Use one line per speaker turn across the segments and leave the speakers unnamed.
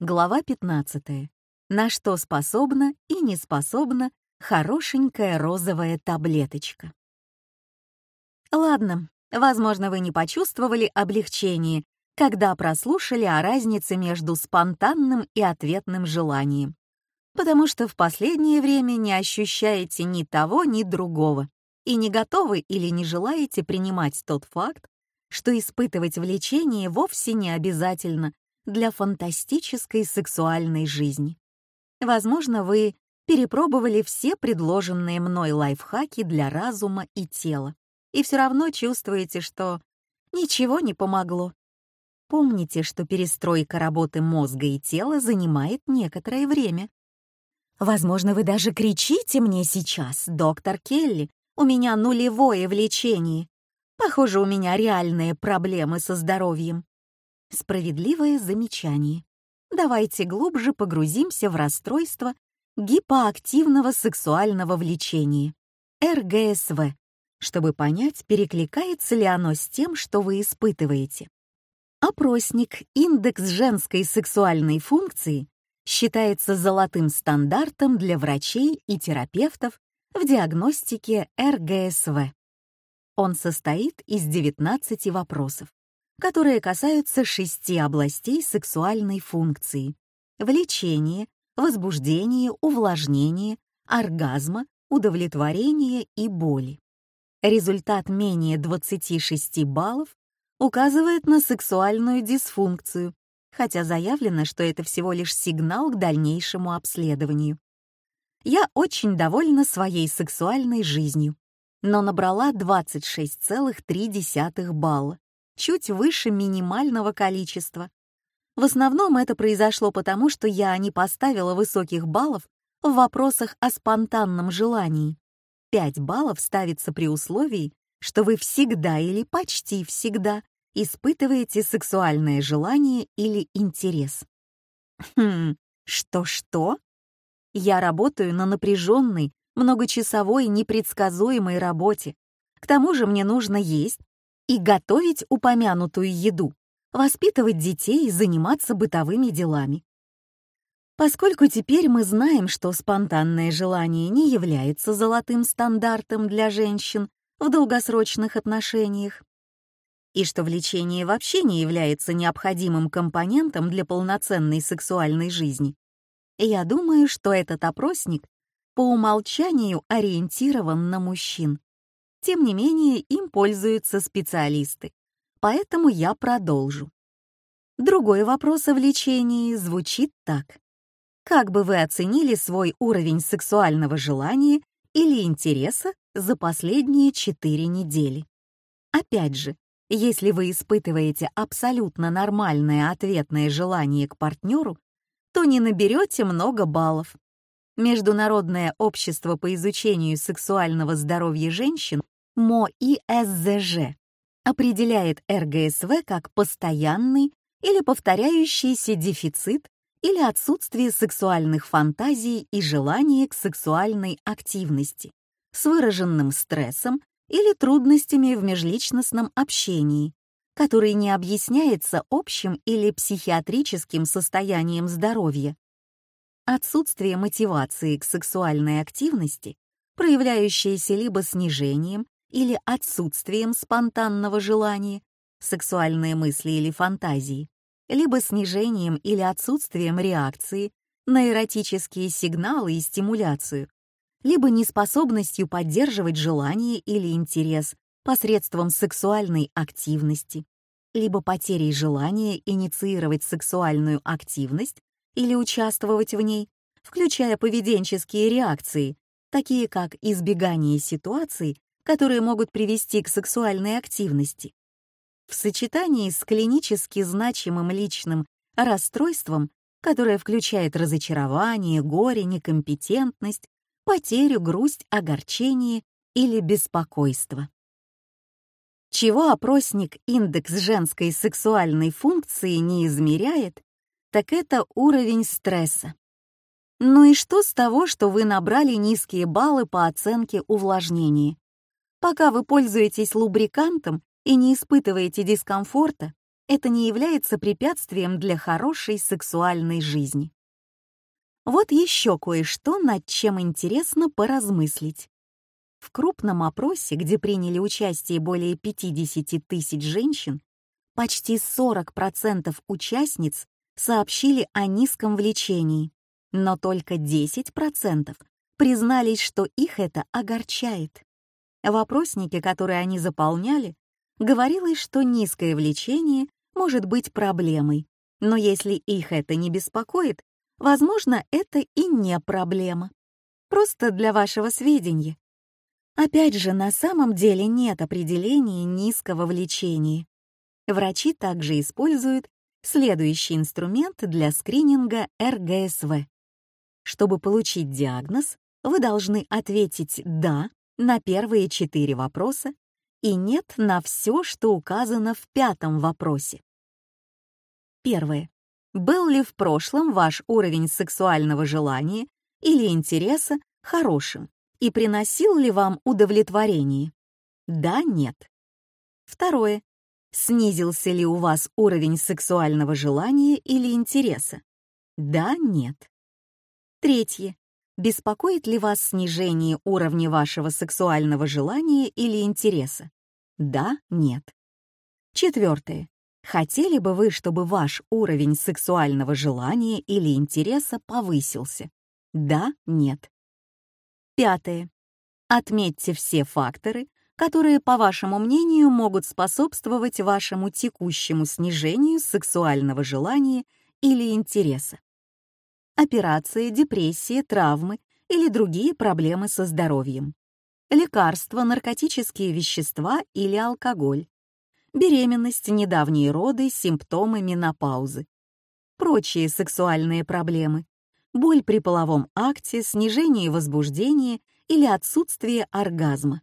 Глава 15. На что способна и не способна хорошенькая розовая таблеточка. Ладно, возможно, вы не почувствовали облегчение, когда прослушали о разнице между спонтанным и ответным желанием, потому что в последнее время не ощущаете ни того, ни другого и не готовы или не желаете принимать тот факт, что испытывать влечение вовсе не обязательно — для фантастической сексуальной жизни. Возможно, вы перепробовали все предложенные мной лайфхаки для разума и тела, и все равно чувствуете, что ничего не помогло. Помните, что перестройка работы мозга и тела занимает некоторое время. Возможно, вы даже кричите мне сейчас, доктор Келли, у меня нулевое влечение. Похоже, у меня реальные проблемы со здоровьем. Справедливое замечание. Давайте глубже погрузимся в расстройство гипоактивного сексуального влечения, РГСВ, чтобы понять, перекликается ли оно с тем, что вы испытываете. Опросник «Индекс женской сексуальной функции» считается золотым стандартом для врачей и терапевтов в диагностике РГСВ. Он состоит из 19 вопросов которые касаются шести областей сексуальной функции – влечения, возбуждения, увлажнения, оргазма, удовлетворения и боли. Результат менее 26 баллов указывает на сексуальную дисфункцию, хотя заявлено, что это всего лишь сигнал к дальнейшему обследованию. Я очень довольна своей сексуальной жизнью, но набрала 26,3 балла, чуть выше минимального количества. В основном это произошло потому, что я не поставила высоких баллов в вопросах о спонтанном желании. 5 баллов ставится при условии, что вы всегда или почти всегда испытываете сексуальное желание или интерес. Хм, что-что? Я работаю на напряженной, многочасовой, непредсказуемой работе. К тому же мне нужно есть, и готовить упомянутую еду, воспитывать детей и заниматься бытовыми делами. Поскольку теперь мы знаем, что спонтанное желание не является золотым стандартом для женщин в долгосрочных отношениях, и что влечение вообще не является необходимым компонентом для полноценной сексуальной жизни, я думаю, что этот опросник по умолчанию ориентирован на мужчин. Тем не менее, им пользуются специалисты. Поэтому я продолжу. Другой вопрос о влечении звучит так. Как бы вы оценили свой уровень сексуального желания или интереса за последние 4 недели? Опять же, если вы испытываете абсолютно нормальное ответное желание к партнеру, то не наберете много баллов. Международное общество по изучению сексуального здоровья женщин МОИСЗЖ определяет РГСВ как постоянный или повторяющийся дефицит или отсутствие сексуальных фантазий и желания к сексуальной активности с выраженным стрессом или трудностями в межличностном общении, который не объясняется общим или психиатрическим состоянием здоровья, отсутствие мотивации к сексуальной активности, проявляющееся либо снижением или отсутствием спонтанного желания, сексуальные мысли или фантазии, либо снижением или отсутствием реакции на эротические сигналы и стимуляцию, либо неспособностью поддерживать желание или интерес посредством сексуальной активности, либо потерей желания инициировать сексуальную активность или участвовать в ней, включая поведенческие реакции, такие как избегание ситуаций, которые могут привести к сексуальной активности. В сочетании с клинически значимым личным расстройством, которое включает разочарование, горе, некомпетентность, потерю, грусть, огорчение или беспокойство. Чего опросник индекс женской сексуальной функции не измеряет, так это уровень стресса. Ну и что с того, что вы набрали низкие баллы по оценке увлажнения? Пока вы пользуетесь лубрикантом и не испытываете дискомфорта, это не является препятствием для хорошей сексуальной жизни. Вот еще кое-что, над чем интересно поразмыслить. В крупном опросе, где приняли участие более 50 тысяч женщин, почти 40% участниц сообщили о низком влечении, но только 10% признались, что их это огорчает. В опроснике, который они заполняли, говорилось, что низкое влечение может быть проблемой, но если их это не беспокоит, возможно, это и не проблема. Просто для вашего сведения. Опять же, на самом деле нет определения низкого влечения. Врачи также используют Следующий инструмент для скрининга РГСВ. Чтобы получить диагноз, вы должны ответить «да» на первые четыре вопроса и «нет» на все, что указано в пятом вопросе. Первое. Был ли в прошлом ваш уровень сексуального желания или интереса хорошим и приносил ли вам удовлетворение? Да, нет. Второе. Снизился ли у вас уровень сексуального желания или интереса? Да, нет. Третье. Беспокоит ли вас снижение уровня вашего сексуального желания или интереса? Да, нет. Четвертое. Хотели бы вы, чтобы ваш уровень сексуального желания или интереса повысился? Да, нет. Пятое. Отметьте все факторы, которые, по вашему мнению, могут способствовать вашему текущему снижению сексуального желания или интереса. Операции, депрессии, травмы или другие проблемы со здоровьем. Лекарства, наркотические вещества или алкоголь. Беременность, недавние роды, симптомы менопаузы. Прочие сексуальные проблемы. Боль при половом акте, снижение возбуждения или отсутствие оргазма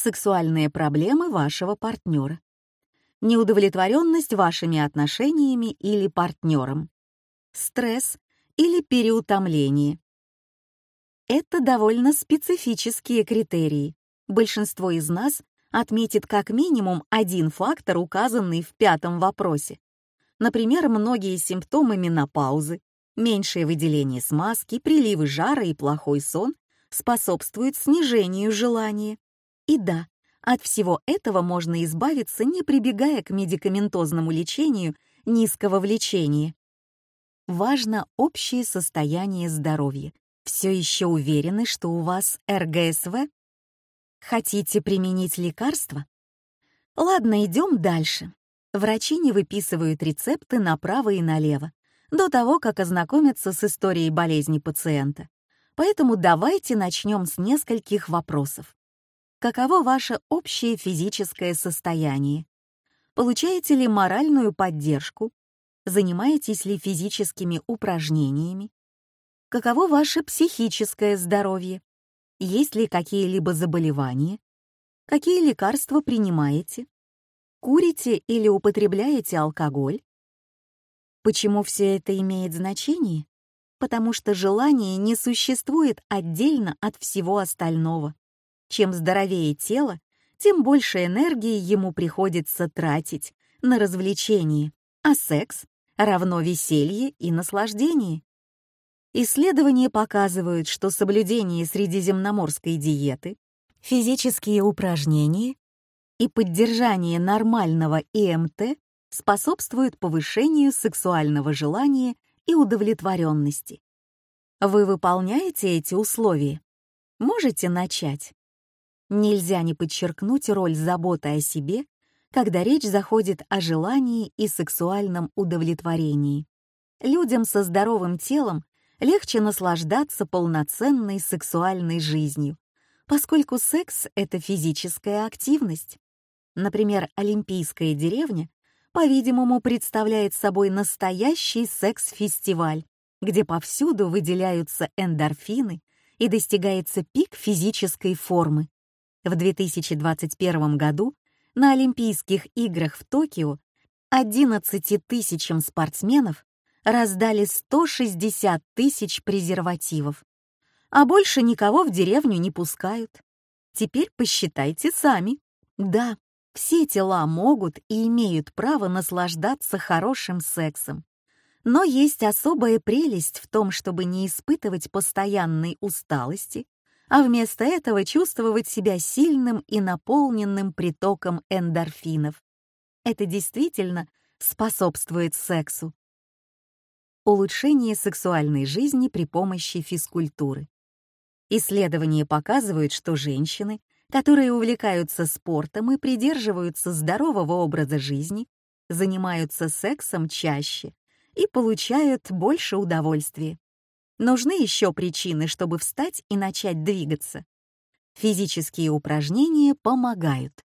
сексуальные проблемы вашего партнера, неудовлетворенность вашими отношениями или партнером, стресс или переутомление. Это довольно специфические критерии. Большинство из нас отметит как минимум один фактор, указанный в пятом вопросе. Например, многие симптомы менопаузы, меньшее выделение смазки, приливы жара и плохой сон способствуют снижению желания. И да, от всего этого можно избавиться, не прибегая к медикаментозному лечению низкого влечения. Важно общее состояние здоровья. Все еще уверены, что у вас РГСВ? Хотите применить лекарства? Ладно, идем дальше. Врачи не выписывают рецепты направо и налево до того, как ознакомятся с историей болезни пациента. Поэтому давайте начнем с нескольких вопросов. Каково ваше общее физическое состояние? Получаете ли моральную поддержку? Занимаетесь ли физическими упражнениями? Каково ваше психическое здоровье? Есть ли какие-либо заболевания? Какие лекарства принимаете? Курите или употребляете алкоголь? Почему все это имеет значение? Потому что желание не существует отдельно от всего остального. Чем здоровее тело, тем больше энергии ему приходится тратить на развлечения, а секс равно веселье и наслаждение. Исследования показывают, что соблюдение средиземноморской диеты, физические упражнения и поддержание нормального ИМТ способствуют повышению сексуального желания и удовлетворенности. Вы выполняете эти условия? Можете начать? Нельзя не подчеркнуть роль заботы о себе, когда речь заходит о желании и сексуальном удовлетворении. Людям со здоровым телом легче наслаждаться полноценной сексуальной жизнью, поскольку секс — это физическая активность. Например, Олимпийская деревня, по-видимому, представляет собой настоящий секс-фестиваль, где повсюду выделяются эндорфины и достигается пик физической формы. В 2021 году на Олимпийских играх в Токио 11 тысячам спортсменов раздали 160 тысяч презервативов. А больше никого в деревню не пускают. Теперь посчитайте сами. Да, все тела могут и имеют право наслаждаться хорошим сексом. Но есть особая прелесть в том, чтобы не испытывать постоянной усталости а вместо этого чувствовать себя сильным и наполненным притоком эндорфинов. Это действительно способствует сексу. Улучшение сексуальной жизни при помощи физкультуры. Исследования показывают, что женщины, которые увлекаются спортом и придерживаются здорового образа жизни, занимаются сексом чаще и получают больше удовольствия нужны еще причины, чтобы встать и начать двигаться. Физические упражнения помогают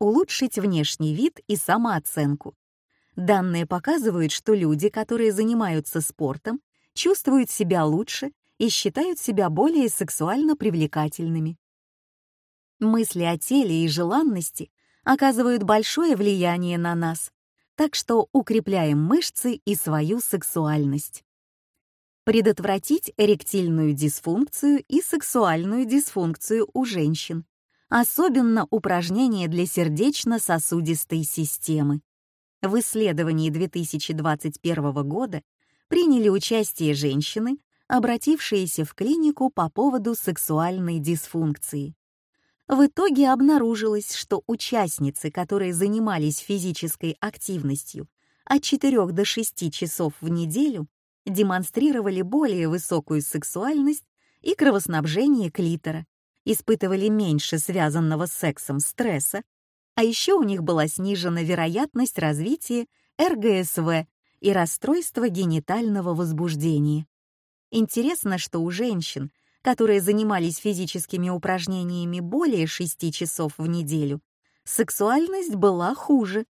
улучшить внешний вид и самооценку. Данные показывают, что люди, которые занимаются спортом, чувствуют себя лучше и считают себя более сексуально привлекательными. Мысли о теле и желанности оказывают большое влияние на нас, так что укрепляем мышцы и свою сексуальность предотвратить эректильную дисфункцию и сексуальную дисфункцию у женщин, особенно упражнения для сердечно-сосудистой системы. В исследовании 2021 года приняли участие женщины, обратившиеся в клинику по поводу сексуальной дисфункции. В итоге обнаружилось, что участницы, которые занимались физической активностью от 4 до 6 часов в неделю, демонстрировали более высокую сексуальность и кровоснабжение клитора, испытывали меньше связанного с сексом стресса, а еще у них была снижена вероятность развития РГСВ и расстройства генитального возбуждения. Интересно, что у женщин, которые занимались физическими упражнениями более 6 часов в неделю, сексуальность была хуже,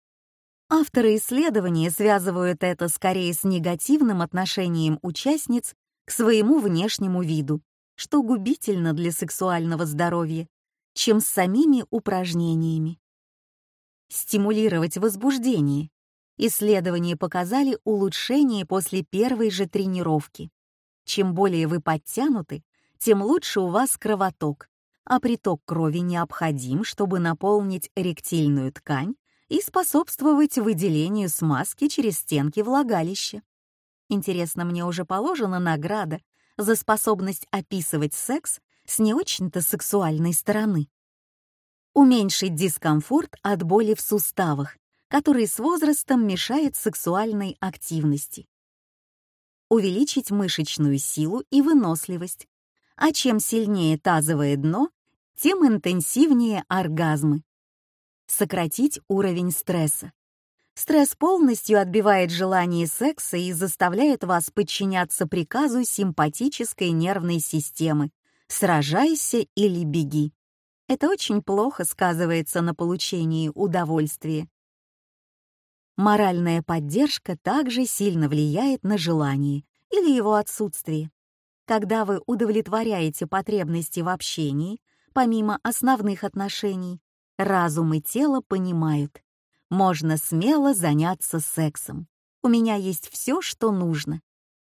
Авторы исследования связывают это скорее с негативным отношением участниц к своему внешнему виду, что губительно для сексуального здоровья, чем с самими упражнениями. Стимулировать возбуждение. Исследования показали улучшение после первой же тренировки. Чем более вы подтянуты, тем лучше у вас кровоток, а приток крови необходим, чтобы наполнить ректильную ткань и способствовать выделению смазки через стенки влагалища. Интересно, мне уже положена награда за способность описывать секс с не очень-то сексуальной стороны. Уменьшить дискомфорт от боли в суставах, который с возрастом мешает сексуальной активности. Увеличить мышечную силу и выносливость. А чем сильнее тазовое дно, тем интенсивнее оргазмы сократить уровень стресса. Стресс полностью отбивает желание секса и заставляет вас подчиняться приказу симпатической нервной системы «сражайся или беги». Это очень плохо сказывается на получении удовольствия. Моральная поддержка также сильно влияет на желание или его отсутствие. Когда вы удовлетворяете потребности в общении, помимо основных отношений, Разум и тело понимают. Можно смело заняться сексом. У меня есть все, что нужно.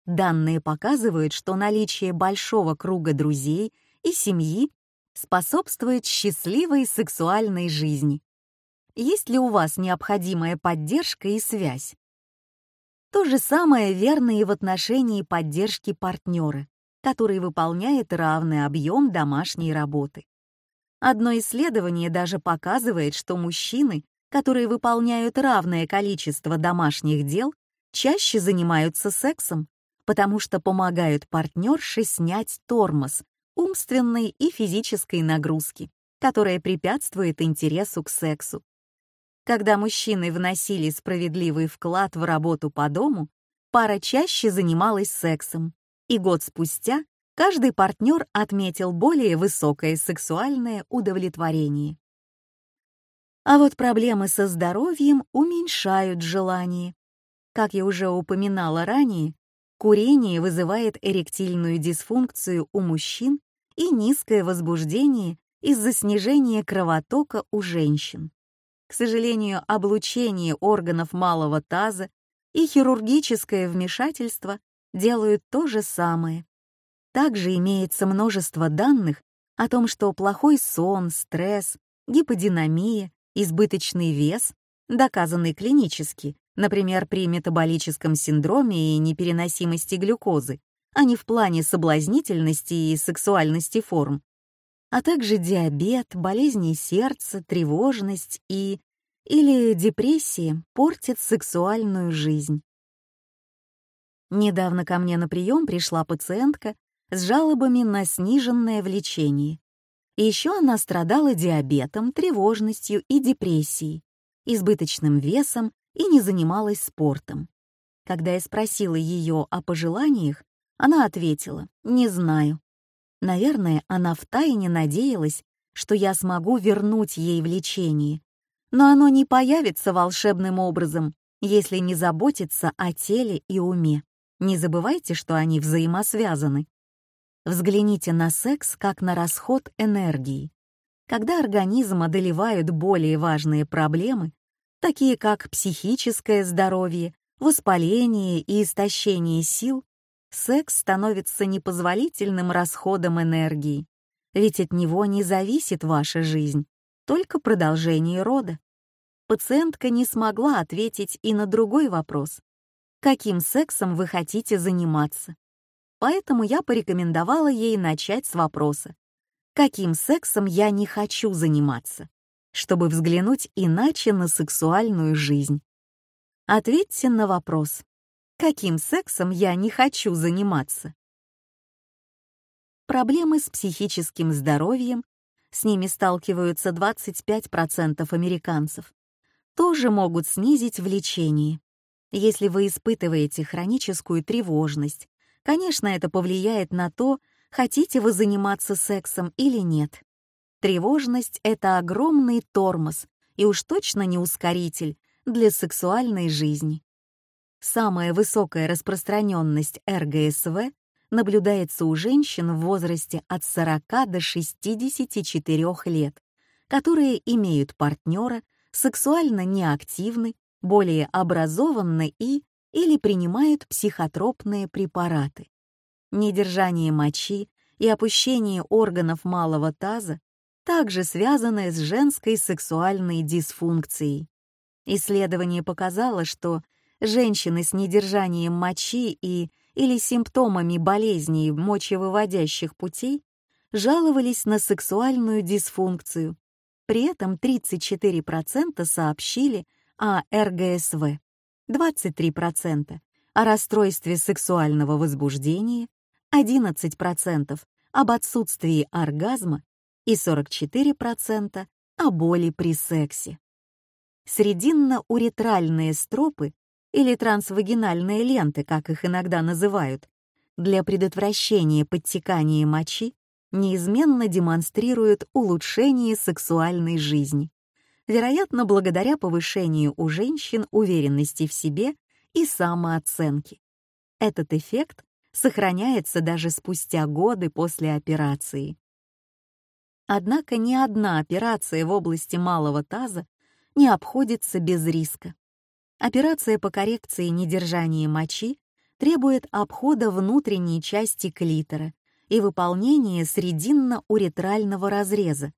Данные показывают, что наличие большого круга друзей и семьи способствует счастливой сексуальной жизни. Есть ли у вас необходимая поддержка и связь? То же самое верно и в отношении поддержки партнера, который выполняет равный объем домашней работы. Одно исследование даже показывает, что мужчины, которые выполняют равное количество домашних дел, чаще занимаются сексом, потому что помогают партнерше снять тормоз умственной и физической нагрузки, которая препятствует интересу к сексу. Когда мужчины вносили справедливый вклад в работу по дому, пара чаще занималась сексом, и год спустя каждый партнер отметил более высокое сексуальное удовлетворение. А вот проблемы со здоровьем уменьшают желание. Как я уже упоминала ранее, курение вызывает эректильную дисфункцию у мужчин и низкое возбуждение из-за снижения кровотока у женщин. К сожалению, облучение органов малого таза и хирургическое вмешательство делают то же самое также имеется множество данных о том, что плохой сон, стресс, гиподинамия, избыточный вес, доказанный клинически, например, при метаболическом синдроме и непереносимости глюкозы, а не в плане соблазнительности и сексуальности форм, а также диабет, болезни сердца, тревожность и или депрессии портят сексуальную жизнь. Недавно ко мне на прием пришла пациентка с жалобами на сниженное влечение. Еще она страдала диабетом, тревожностью и депрессией, избыточным весом и не занималась спортом. Когда я спросила ее о пожеланиях, она ответила «не знаю». Наверное, она втайне надеялась, что я смогу вернуть ей влечение. Но оно не появится волшебным образом, если не заботиться о теле и уме. Не забывайте, что они взаимосвязаны. Взгляните на секс как на расход энергии. Когда организм одолевают более важные проблемы, такие как психическое здоровье, воспаление и истощение сил, секс становится непозволительным расходом энергии, ведь от него не зависит ваша жизнь, только продолжение рода. Пациентка не смогла ответить и на другой вопрос. Каким сексом вы хотите заниматься? поэтому я порекомендовала ей начать с вопроса «Каким сексом я не хочу заниматься?» чтобы взглянуть иначе на сексуальную жизнь. Ответьте на вопрос «Каким сексом я не хочу заниматься?» Проблемы с психическим здоровьем, с ними сталкиваются 25% американцев, тоже могут снизить влечение. Если вы испытываете хроническую тревожность, Конечно, это повлияет на то, хотите вы заниматься сексом или нет. Тревожность — это огромный тормоз и уж точно не ускоритель для сексуальной жизни. Самая высокая распространенность РГСВ наблюдается у женщин в возрасте от 40 до 64 лет, которые имеют партнера, сексуально неактивны, более образованны и, или принимают психотропные препараты. Недержание мочи и опущение органов малого таза также связаны с женской сексуальной дисфункцией. Исследование показало, что женщины с недержанием мочи и или симптомами болезней мочевыводящих путей жаловались на сексуальную дисфункцию. При этом 34% сообщили о РГСВ. 23%, о расстройстве сексуального возбуждения 11%, об отсутствии оргазма и 44% о боли при сексе. Срединно-уретральные стропы или трансвагинальные ленты, как их иногда называют, для предотвращения подтекания мочи неизменно демонстрируют улучшение сексуальной жизни вероятно, благодаря повышению у женщин уверенности в себе и самооценки. Этот эффект сохраняется даже спустя годы после операции. Однако ни одна операция в области малого таза не обходится без риска. Операция по коррекции недержания мочи требует обхода внутренней части клитора и выполнения срединно-уретрального разреза,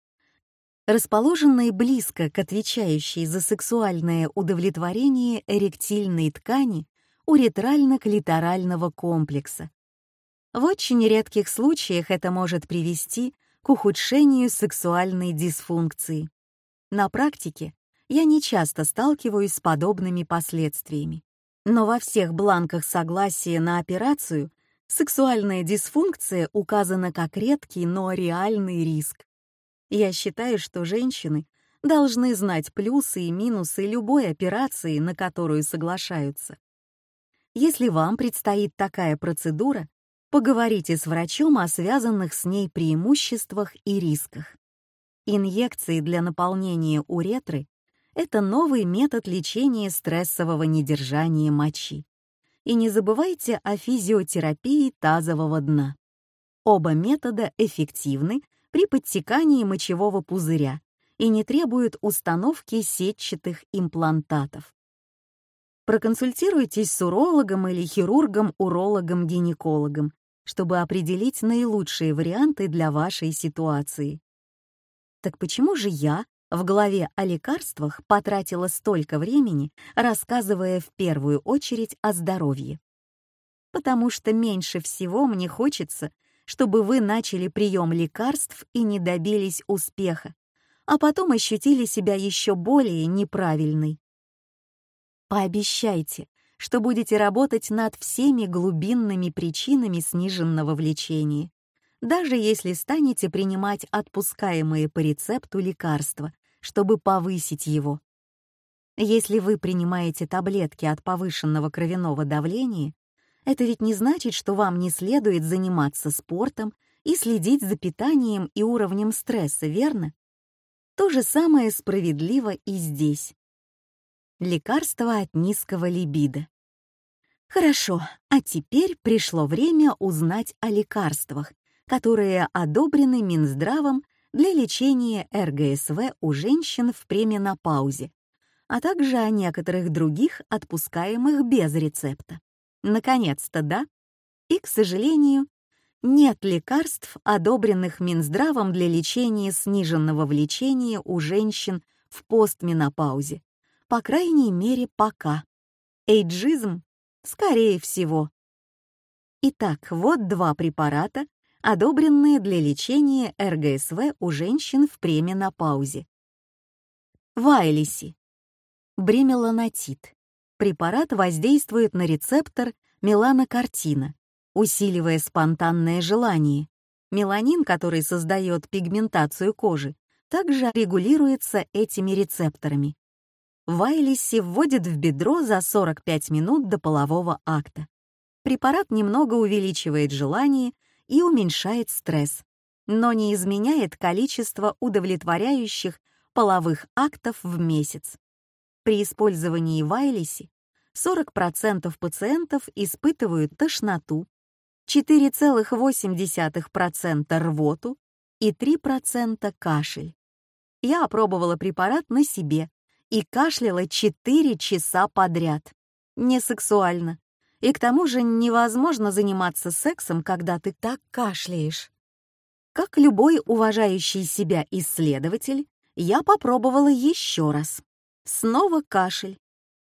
расположенные близко к отвечающей за сексуальное удовлетворение эректильной ткани уретрально-клиторального комплекса. В очень редких случаях это может привести к ухудшению сексуальной дисфункции. На практике я не часто сталкиваюсь с подобными последствиями. Но во всех бланках согласия на операцию сексуальная дисфункция указана как редкий, но реальный риск. Я считаю, что женщины должны знать плюсы и минусы любой операции, на которую соглашаются. Если вам предстоит такая процедура, поговорите с врачом о связанных с ней преимуществах и рисках. Инъекции для наполнения уретры — это новый метод лечения стрессового недержания мочи. И не забывайте о физиотерапии тазового дна. Оба метода эффективны при подтекании мочевого пузыря и не требует установки сетчатых имплантатов. Проконсультируйтесь с урологом или хирургом-урологом-гинекологом, чтобы определить наилучшие варианты для вашей ситуации. Так почему же я в главе о лекарствах потратила столько времени, рассказывая в первую очередь о здоровье? Потому что меньше всего мне хочется — чтобы вы начали прием лекарств и не добились успеха, а потом ощутили себя еще более неправильной. Пообещайте, что будете работать над всеми глубинными причинами сниженного влечения, даже если станете принимать отпускаемые по рецепту лекарства, чтобы повысить его. Если вы принимаете таблетки от повышенного кровяного давления, это ведь не значит, что вам не следует заниматься спортом и следить за питанием и уровнем стресса, верно? То же самое справедливо и здесь. Лекарство от низкого либидо. Хорошо, а теперь пришло время узнать о лекарствах, которые одобрены Минздравом для лечения РГСВ у женщин в пременопаузе, а также о некоторых других, отпускаемых без рецепта. Наконец-то, да? И, к сожалению, нет лекарств, одобренных Минздравом для лечения сниженного влечения у женщин в постменопаузе. По крайней мере, пока. Эйджизм? Скорее всего. Итак, вот два препарата, одобренные для лечения РГСВ у женщин в пременопаузе. Вайлиси. Бремелонатит препарат воздействует на рецептор меланокартина, усиливая спонтанное желание. Меланин, который создает пигментацию кожи, также регулируется этими рецепторами. Вайлиси вводит в бедро за 45 минут до полового акта. Препарат немного увеличивает желание и уменьшает стресс, но не изменяет количество удовлетворяющих половых актов в месяц. При использовании Вайлиси 40% пациентов испытывают тошноту, 4,8% рвоту и 3% кашель. Я опробовала препарат на себе и кашляла 4 часа подряд. Не сексуально. И к тому же невозможно заниматься сексом, когда ты так кашляешь. Как любой уважающий себя исследователь, я попробовала еще раз. Снова кашель.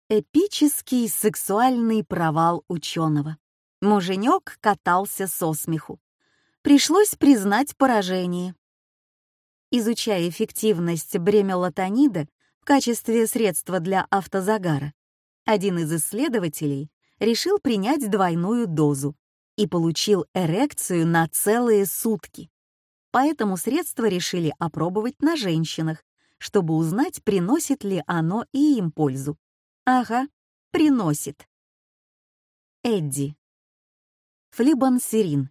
Эпический сексуальный провал ученого. Муженек катался со смеху. Пришлось признать поражение. Изучая эффективность бремелатонида в качестве средства для автозагара, один из исследователей решил принять двойную дозу и получил эрекцию на целые сутки. Поэтому средство решили опробовать на женщинах, чтобы узнать, приносит ли оно и им пользу. Ага, приносит. Эдди. Флибансерин,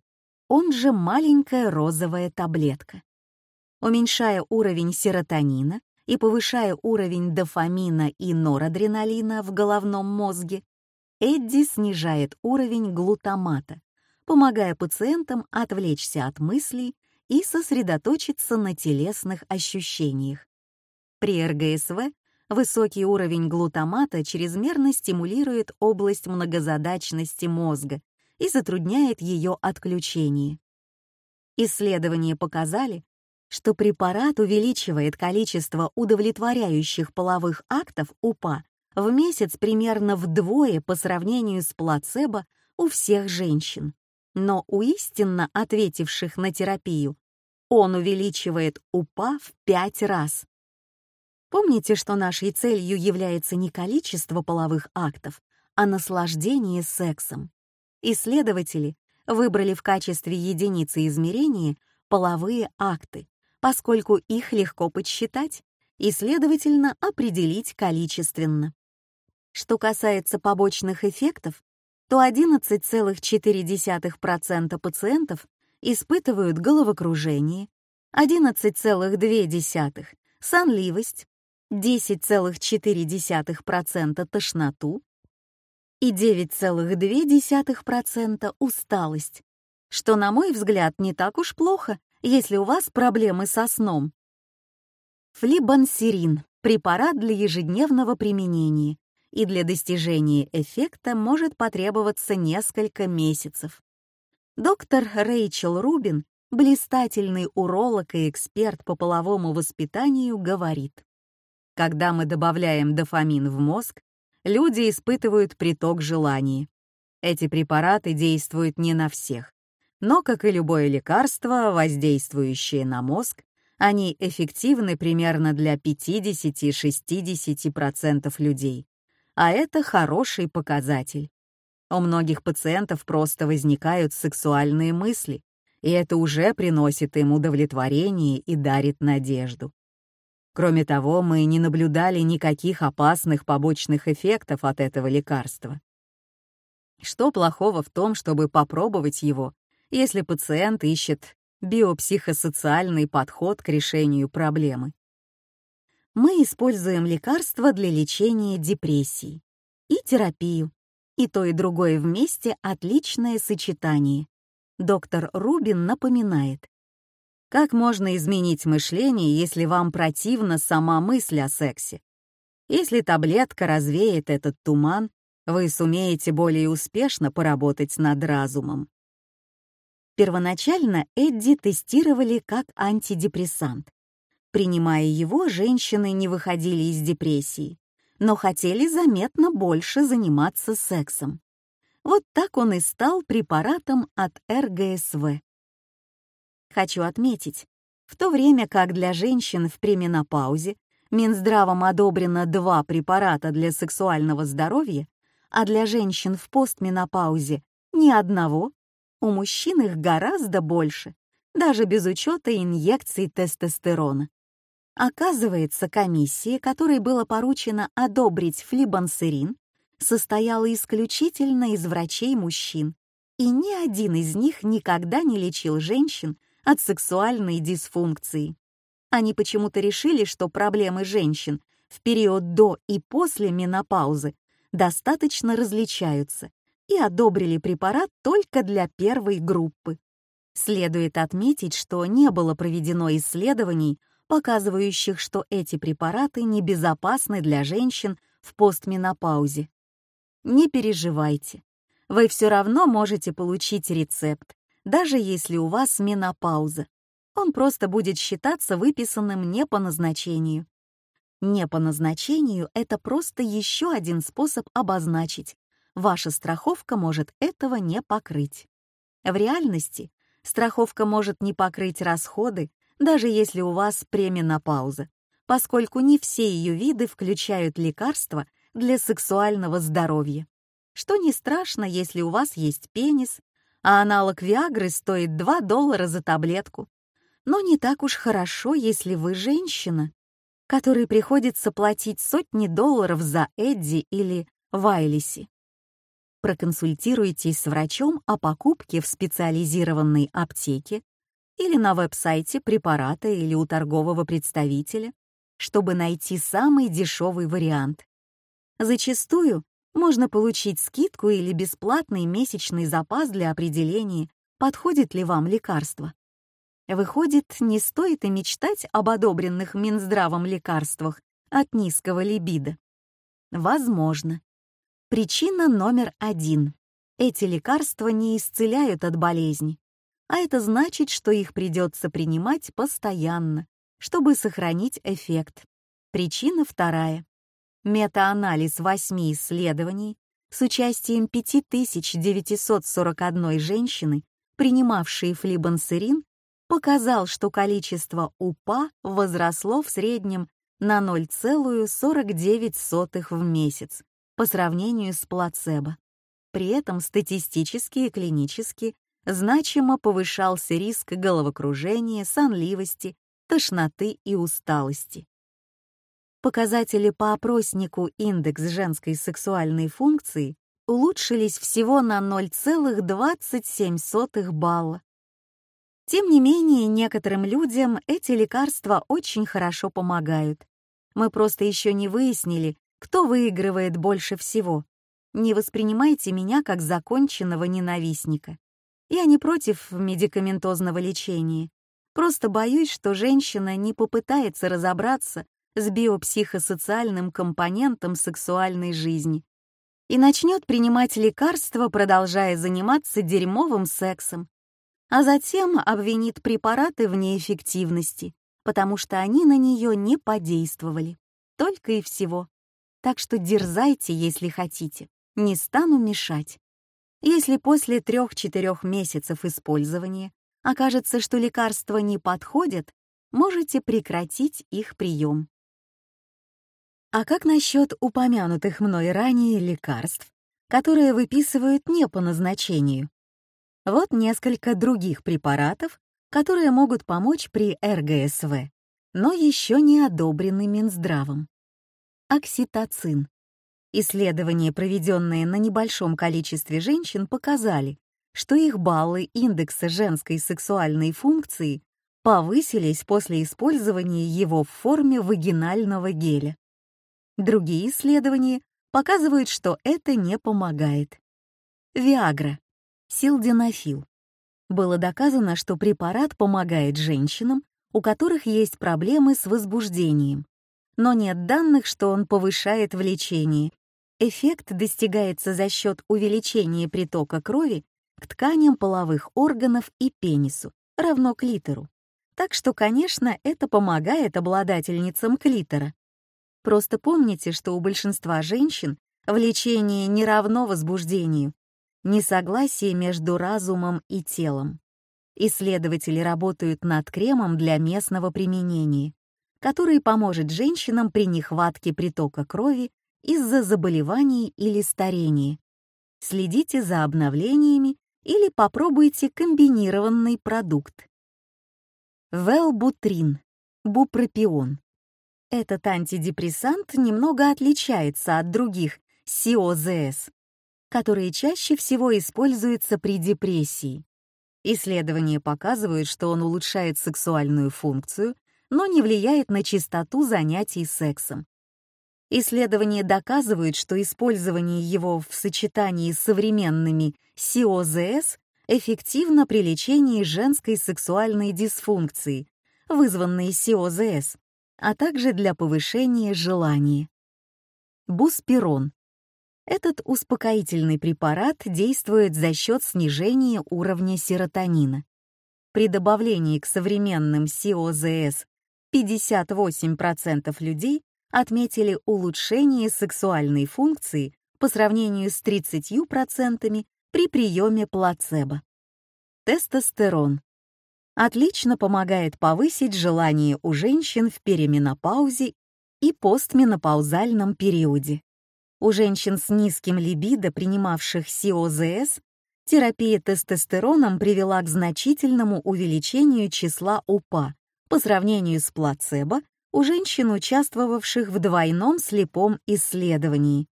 он же маленькая розовая таблетка. Уменьшая уровень серотонина и повышая уровень дофамина и норадреналина в головном мозге, Эдди снижает уровень глутамата, помогая пациентам отвлечься от мыслей и сосредоточиться на телесных ощущениях. При РГСВ Высокий уровень глутамата чрезмерно стимулирует область многозадачности мозга и затрудняет ее отключение. Исследования показали, что препарат увеличивает количество удовлетворяющих половых актов УПА в месяц примерно вдвое по сравнению с плацебо у всех женщин. Но у истинно ответивших на терапию он увеличивает УПА в пять раз. Помните, что нашей целью является не количество половых актов, а наслаждение сексом. Исследователи выбрали в качестве единицы измерения половые акты, поскольку их легко подсчитать и, следовательно, определить количественно. Что касается побочных эффектов, то 11,4% пациентов испытывают головокружение, 11,2% — сонливость, 10,4% тошноту и 9,2% усталость, что, на мой взгляд, не так уж плохо, если у вас проблемы со сном. Флибансерин – препарат для ежедневного применения, и для достижения эффекта может потребоваться несколько месяцев. Доктор Рэйчел Рубин, блистательный уролог и эксперт по половому воспитанию, говорит, когда мы добавляем дофамин в мозг, люди испытывают приток желаний. Эти препараты действуют не на всех, но, как и любое лекарство, воздействующее на мозг, они эффективны примерно для 50-60% людей. А это хороший показатель. У многих пациентов просто возникают сексуальные мысли, и это уже приносит им удовлетворение и дарит надежду. Кроме того, мы не наблюдали никаких опасных побочных эффектов от этого лекарства. Что плохого в том, чтобы попробовать его, если пациент ищет биопсихосоциальный подход к решению проблемы? Мы используем лекарства для лечения депрессии и терапию. И то, и другое вместе — отличное сочетание. Доктор Рубин напоминает, как можно изменить мышление, если вам противна сама мысль о сексе? Если таблетка развеет этот туман, вы сумеете более успешно поработать над разумом. Первоначально Эдди тестировали как антидепрессант. Принимая его, женщины не выходили из депрессии, но хотели заметно больше заниматься сексом. Вот так он и стал препаратом от РГСВ Хочу отметить, в то время как для женщин в пременопаузе Минздравом одобрено два препарата для сексуального здоровья, а для женщин в постменопаузе ни одного, у мужчин их гораздо больше, даже без учета инъекций тестостерона. Оказывается, комиссия, которой было поручено одобрить флибансерин, состояла исключительно из врачей-мужчин, и ни один из них никогда не лечил женщин от сексуальной дисфункции. Они почему-то решили, что проблемы женщин в период до и после менопаузы достаточно различаются и одобрили препарат только для первой группы. Следует отметить, что не было проведено исследований, показывающих, что эти препараты небезопасны для женщин в постменопаузе. Не переживайте, вы все равно можете получить рецепт, даже если у вас смена. Он просто будет считаться выписанным не по назначению. Не по назначению — это просто еще один способ обозначить. Ваша страховка может этого не покрыть. В реальности страховка может не покрыть расходы, даже если у вас пременопауза, поскольку не все ее виды включают лекарства для сексуального здоровья. Что не страшно, если у вас есть пенис а аналог Виагры стоит 2 доллара за таблетку. Но не так уж хорошо, если вы женщина, которой приходится платить сотни долларов за Эдди или Вайлиси. Проконсультируйтесь с врачом о покупке в специализированной аптеке или на веб-сайте препарата или у торгового представителя, чтобы найти самый дешевый вариант. Зачастую можно получить скидку или бесплатный месячный запас для определения, подходит ли вам лекарство. Выходит, не стоит и мечтать об одобренных Минздравом лекарствах от низкого либидо. Возможно. Причина номер один. Эти лекарства не исцеляют от болезни, а это значит, что их придется принимать постоянно, чтобы сохранить эффект. Причина вторая метаанализ восьми исследований с участием 5941 женщины, принимавшей флибансерин, показал, что количество УПА возросло в среднем на 0,49 в месяц по сравнению с плацебо. При этом статистически и клинически значимо повышался риск головокружения, сонливости, тошноты и усталости показатели по опроснику индекс женской сексуальной функции улучшились всего на 0,27 балла. Тем не менее, некоторым людям эти лекарства очень хорошо помогают. Мы просто еще не выяснили, кто выигрывает больше всего. Не воспринимайте меня как законченного ненавистника. Я не против медикаментозного лечения. Просто боюсь, что женщина не попытается разобраться с биопсихосоциальным компонентом сексуальной жизни и начнет принимать лекарства, продолжая заниматься дерьмовым сексом, а затем обвинит препараты в неэффективности, потому что они на нее не подействовали. Только и всего. Так что дерзайте, если хотите. Не стану мешать. Если после 3-4 месяцев использования окажется, что лекарства не подходят, можете прекратить их прием. А как насчет упомянутых мной ранее лекарств, которые выписывают не по назначению? Вот несколько других препаратов, которые могут помочь при РГСВ, но еще не одобрены Минздравом. Окситоцин. Исследования, проведенные на небольшом количестве женщин, показали, что их баллы индекса женской сексуальной функции повысились после использования его в форме вагинального геля. Другие исследования показывают, что это не помогает. Виагра. Силденофил. Было доказано, что препарат помогает женщинам, у которых есть проблемы с возбуждением, но нет данных, что он повышает влечение. Эффект достигается за счет увеличения притока крови к тканям половых органов и пенису, равно клитору. Так что, конечно, это помогает обладательницам клитора, Просто помните, что у большинства женщин влечение не равно возбуждению, несогласие между разумом и телом. Исследователи работают над кремом для местного применения, который поможет женщинам при нехватке притока крови из-за заболеваний или старения. Следите за обновлениями или попробуйте комбинированный продукт. Велбутрин, бупропион. Этот антидепрессант немного отличается от других СИОЗС, которые чаще всего используются при депрессии. Исследования показывают, что он улучшает сексуальную функцию, но не влияет на частоту занятий сексом. Исследования доказывают, что использование его в сочетании с современными СИОЗС эффективно при лечении женской сексуальной дисфункции, вызванной СИОЗС, а также для повышения желания. Буспирон. Этот успокоительный препарат действует за счет снижения уровня серотонина. При добавлении к современным СИОЗС 58% людей отметили улучшение сексуальной функции по сравнению с 30% при приеме плацебо. Тестостерон отлично помогает повысить желание у женщин в переменопаузе и постменопаузальном периоде. У женщин с низким либидо, принимавших СИОЗС, терапия тестостероном привела к значительному увеличению числа УПА по сравнению с плацебо у женщин, участвовавших в двойном слепом исследовании.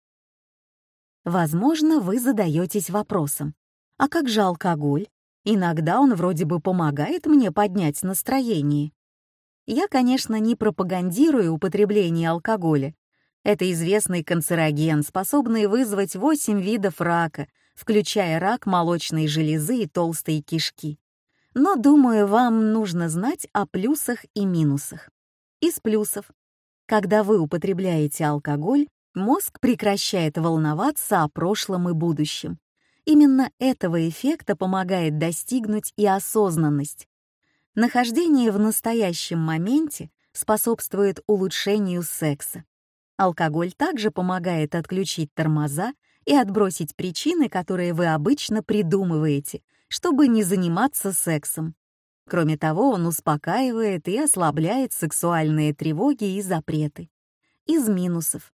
Возможно, вы задаетесь вопросом, а как же алкоголь Иногда он вроде бы помогает мне поднять настроение. Я, конечно, не пропагандирую употребление алкоголя. Это известный канцероген, способный вызвать 8 видов рака, включая рак молочной железы и толстой кишки. Но, думаю, вам нужно знать о плюсах и минусах. Из плюсов. Когда вы употребляете алкоголь, мозг прекращает волноваться о прошлом и будущем Именно этого эффекта помогает достигнуть и осознанность. Нахождение в настоящем моменте способствует улучшению секса. Алкоголь также помогает отключить тормоза и отбросить причины, которые вы обычно придумываете, чтобы не заниматься сексом. Кроме того, он успокаивает и ослабляет сексуальные тревоги и запреты. Из минусов.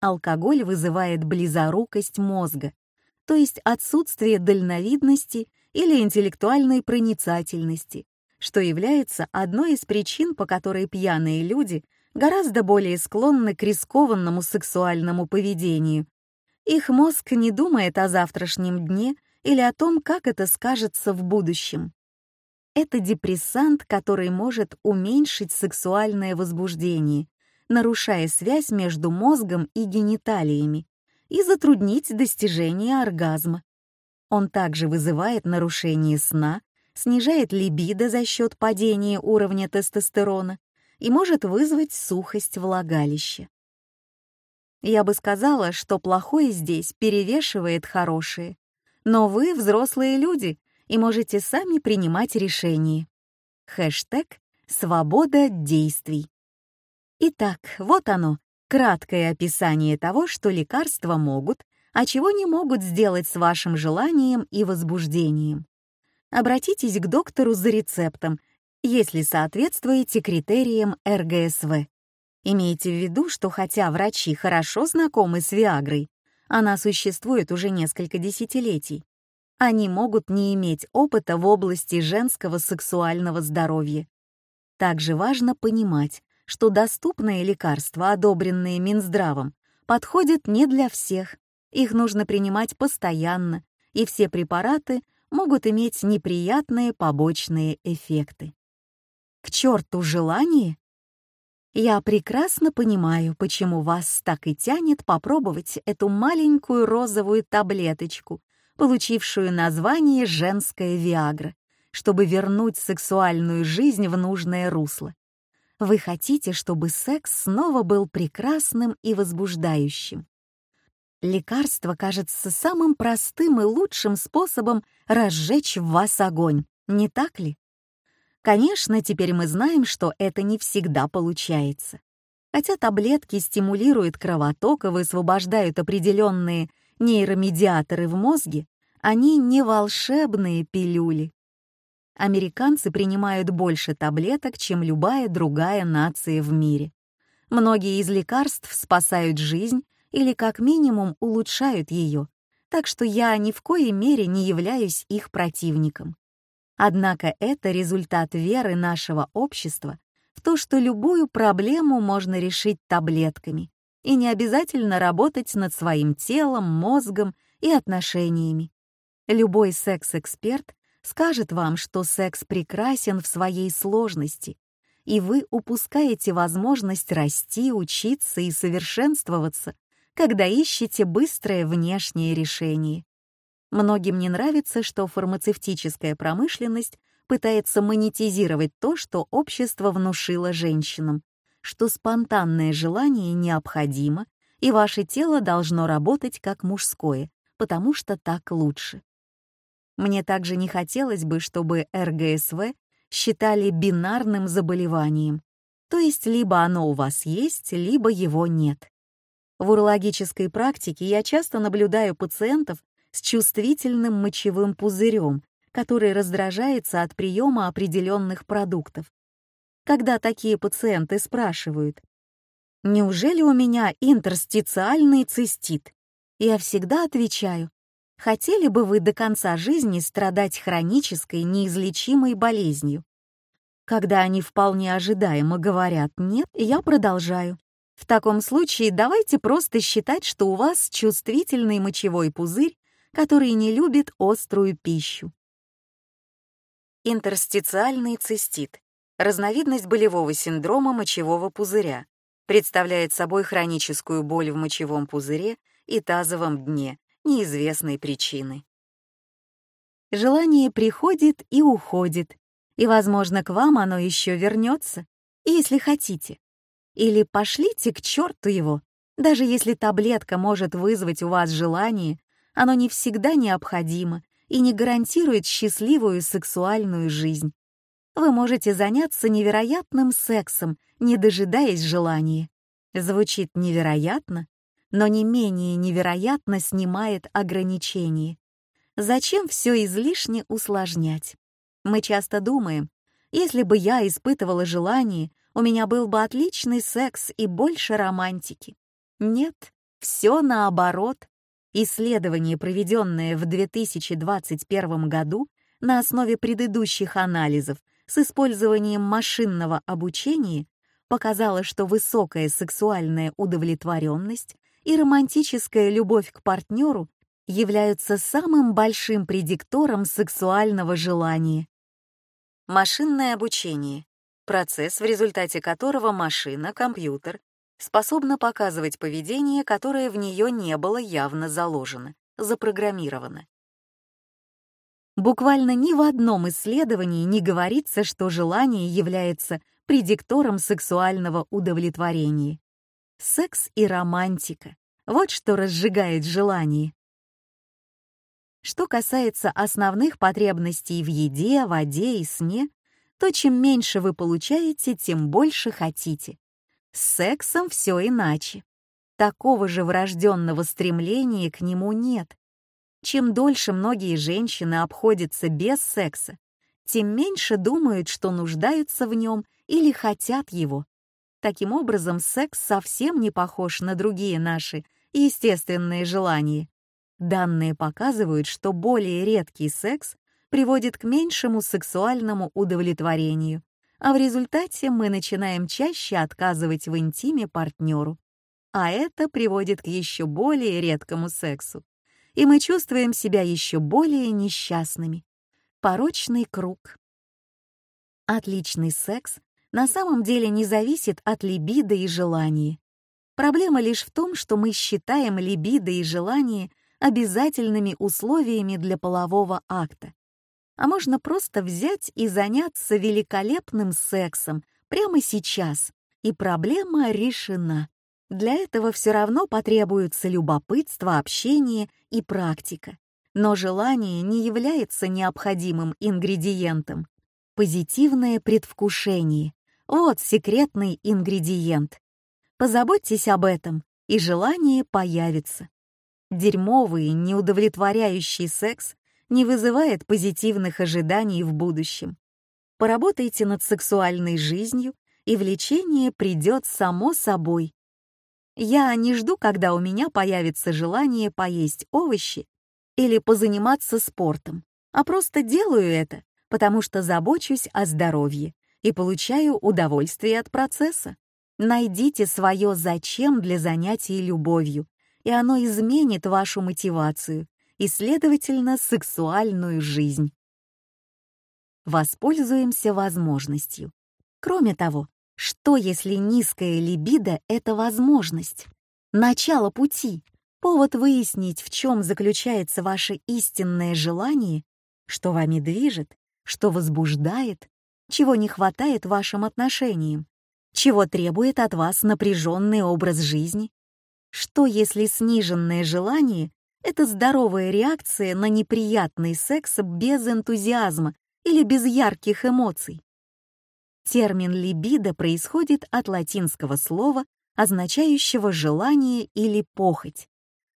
Алкоголь вызывает близорукость мозга, то есть отсутствие дальновидности или интеллектуальной проницательности, что является одной из причин, по которой пьяные люди гораздо более склонны к рискованному сексуальному поведению. Их мозг не думает о завтрашнем дне или о том, как это скажется в будущем. Это депрессант, который может уменьшить сексуальное возбуждение, нарушая связь между мозгом и гениталиями, и затруднить достижение оргазма. Он также вызывает нарушение сна, снижает либидо за счет падения уровня тестостерона и может вызвать сухость влагалища. Я бы сказала, что плохое здесь перевешивает хорошее, но вы взрослые люди и можете сами принимать решения. Хэштег «Свобода действий». Итак, вот оно, Краткое описание того, что лекарства могут, а чего не могут сделать с вашим желанием и возбуждением. Обратитесь к доктору за рецептом, если соответствуете критериям РГСВ. Имейте в виду, что хотя врачи хорошо знакомы с Виагрой, она существует уже несколько десятилетий, они могут не иметь опыта в области женского сексуального здоровья. Также важно понимать, что доступные лекарства, одобренные Минздравом, подходят не для всех. Их нужно принимать постоянно, и все препараты могут иметь неприятные побочные эффекты. К черту желание? Я прекрасно понимаю, почему вас так и тянет попробовать эту маленькую розовую таблеточку, получившую название «женская Виагра», чтобы вернуть сексуальную жизнь в нужное русло. Вы хотите, чтобы секс снова был прекрасным и возбуждающим. Лекарство кажется самым простым и лучшим способом разжечь в вас огонь, не так ли? Конечно, теперь мы знаем, что это не всегда получается. Хотя таблетки стимулируют кровоток и высвобождают определенные нейромедиаторы в мозге, они не волшебные пилюли американцы принимают больше таблеток, чем любая другая нация в мире. Многие из лекарств спасают жизнь или как минимум улучшают ее, так что я ни в коей мере не являюсь их противником. Однако это результат веры нашего общества в то, что любую проблему можно решить таблетками и не обязательно работать над своим телом, мозгом и отношениями. Любой секс-эксперт скажет вам, что секс прекрасен в своей сложности, и вы упускаете возможность расти, учиться и совершенствоваться, когда ищете быстрое внешнее решение. Многим не нравится, что фармацевтическая промышленность пытается монетизировать то, что общество внушило женщинам, что спонтанное желание необходимо, и ваше тело должно работать как мужское, потому что так лучше. Мне также не хотелось бы, чтобы РГСВ считали бинарным заболеванием, то есть либо оно у вас есть, либо его нет. В урологической практике я часто наблюдаю пациентов с чувствительным мочевым пузырем, который раздражается от приема определенных продуктов. Когда такие пациенты спрашивают, «Неужели у меня интерстициальный цистит?» Я всегда отвечаю, Хотели бы вы до конца жизни страдать хронической неизлечимой болезнью? Когда они вполне ожидаемо говорят «нет», я продолжаю. В таком случае давайте просто считать, что у вас чувствительный мочевой пузырь, который не любит острую пищу. Интерстициальный цистит — разновидность болевого синдрома мочевого пузыря, представляет собой хроническую боль в мочевом пузыре и тазовом дне, неизвестной причины. Желание приходит и уходит, и, возможно, к вам оно еще вернется, если хотите. Или пошлите к черту его. Даже если таблетка может вызвать у вас желание, оно не всегда необходимо и не гарантирует счастливую сексуальную жизнь. Вы можете заняться невероятным сексом, не дожидаясь желания. Звучит невероятно, но не менее невероятно снимает ограничений. Зачем все излишне усложнять? Мы часто думаем, если бы я испытывала желание, у меня был бы отличный секс и больше романтики. Нет, все наоборот. Исследование, проведенное в 2021 году на основе предыдущих анализов с использованием машинного обучения, показало, что высокая сексуальная удовлетворенность и романтическая любовь к партнеру являются самым большим предиктором сексуального желания. Машинное обучение — процесс, в результате которого машина, компьютер, способна показывать поведение, которое в нее не было явно заложено, запрограммировано. Буквально ни в одном исследовании не говорится, что желание является предиктором сексуального удовлетворения. Секс и романтика — вот что разжигает желание. Что касается основных потребностей в еде, воде и сне, то чем меньше вы получаете, тем больше хотите. С сексом все иначе. Такого же врожденного стремления к нему нет. Чем дольше многие женщины обходятся без секса, тем меньше думают, что нуждаются в нем или хотят его. Таким образом, секс совсем не похож на другие наши естественные желания. Данные показывают, что более редкий секс приводит к меньшему сексуальному удовлетворению, а в результате мы начинаем чаще отказывать в интиме партнеру. А это приводит к еще более редкому сексу. И мы чувствуем себя еще более несчастными. Порочный круг. Отличный секс на самом деле не зависит от либидо и желаний. Проблема лишь в том, что мы считаем либидо и желание обязательными условиями для полового акта. А можно просто взять и заняться великолепным сексом прямо сейчас, и проблема решена. Для этого все равно потребуется любопытство, общение и практика. Но желание не является необходимым ингредиентом. Позитивное предвкушение вот секретный ингредиент. Позаботьтесь об этом, и желание появится. Дерьмовый, неудовлетворяющий секс не вызывает позитивных ожиданий в будущем. Поработайте над сексуальной жизнью, и влечение придет само собой. Я не жду, когда у меня появится желание поесть овощи или позаниматься спортом, а просто делаю это, потому что забочусь о здоровье и получаю удовольствие от процесса. Найдите свое «зачем» для занятий любовью, и оно изменит вашу мотивацию и, следовательно, сексуальную жизнь. Воспользуемся возможностью. Кроме того, что если низкая либидо — это возможность? Начало пути, повод выяснить, в чем заключается ваше истинное желание, что вами движет, что возбуждает, чего не хватает в вашем отношении, чего требует от вас напряженный образ жизни. Что если сниженное желание — это здоровая реакция на неприятный секс без энтузиазма или без ярких эмоций? Термин «либидо» происходит от латинского слова, означающего «желание» или «похоть».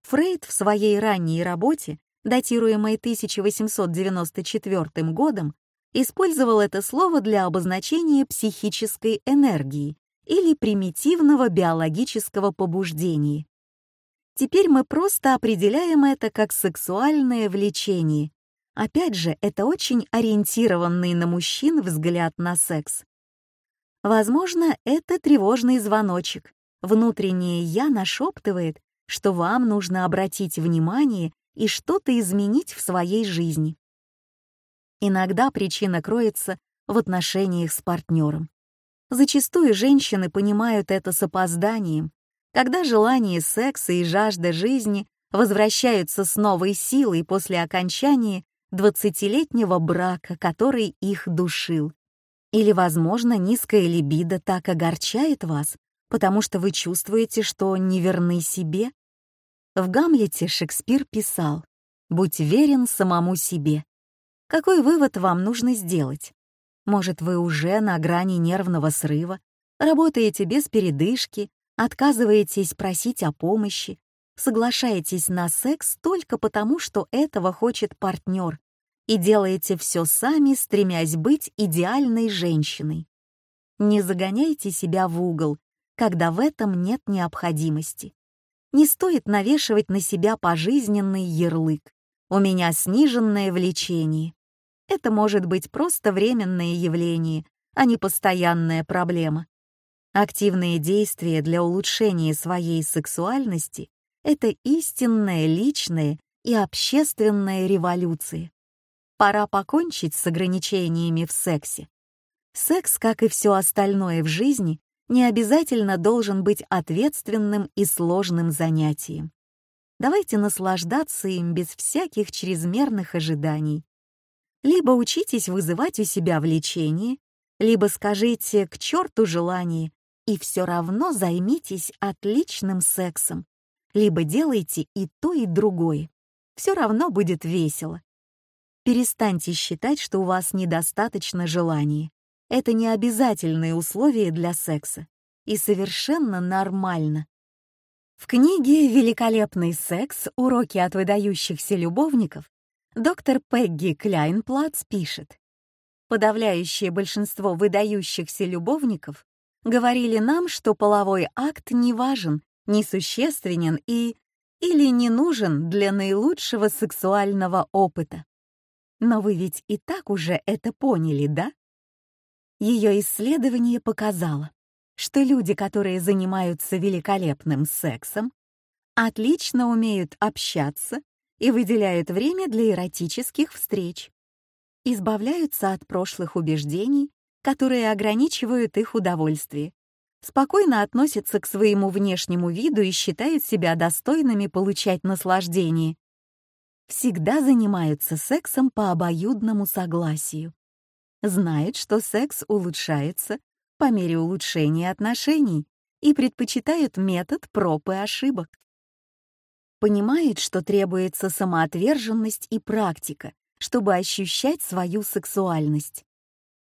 Фрейд в своей ранней работе, датируемой 1894 годом, использовал это слово для обозначения психической энергии или примитивного биологического побуждения. Теперь мы просто определяем это как сексуальное влечение. Опять же, это очень ориентированный на мужчин взгляд на секс. Возможно, это тревожный звоночек. Внутреннее «я» нашептывает, что вам нужно обратить внимание и что-то изменить в своей жизни. Иногда причина кроется в отношениях с партнером. Зачастую женщины понимают это с опозданием, когда желание секса и жажда жизни возвращаются с новой силой после окончания 20-летнего брака, который их душил. Или, возможно, низкая либидо так огорчает вас, потому что вы чувствуете, что не верны себе. В «Гамлете» Шекспир писал «Будь верен самому себе, какой вывод вам нужно сделать? Может, вы уже на грани нервного срыва, работаете без передышки, отказываетесь просить о помощи, соглашаетесь на секс только потому, что этого хочет партнер, и делаете все сами, стремясь быть идеальной женщиной. Не загоняйте себя в угол, когда в этом нет необходимости. Не стоит навешивать на себя пожизненный ярлык. У меня сниженное влечение. Это может быть просто временное явление, а не постоянная проблема. Активные действия для улучшения своей сексуальности — это истинная личная и общественная революция. Пора покончить с ограничениями в сексе. Секс, как и все остальное в жизни, не обязательно должен быть ответственным и сложным занятием. Давайте наслаждаться им без всяких чрезмерных ожиданий. Либо учитесь вызывать у себя влечение, либо скажите «к черту желание» и все равно займитесь отличным сексом. Либо делайте и то, и другое. Все равно будет весело. Перестаньте считать, что у вас недостаточно желаний. Это не обязательные условия для секса. И совершенно нормально. В книге «Великолепный секс. Уроки от выдающихся любовников» Доктор Пегги Кляйнплац пишет, «Подавляющее большинство выдающихся любовников говорили нам, что половой акт не важен, несущественен и или не нужен для наилучшего сексуального опыта. Но вы ведь и так уже это поняли, да? Ее исследование показало, что люди, которые занимаются великолепным сексом, отлично умеют общаться и выделяют время для эротических встреч. Избавляются от прошлых убеждений, которые ограничивают их удовольствие. Спокойно относятся к своему внешнему виду и считают себя достойными получать наслаждение. Всегда занимаются сексом по обоюдному согласию. Знают, что секс улучшается по мере улучшения отношений и предпочитают метод проб и ошибок понимает, что требуется самоотверженность и практика, чтобы ощущать свою сексуальность.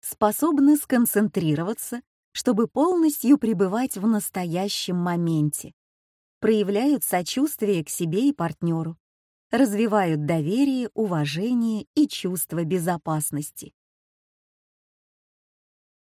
Способны сконцентрироваться, чтобы полностью пребывать в настоящем моменте. Проявляют сочувствие к себе и партнеру. Развивают доверие, уважение и чувство безопасности.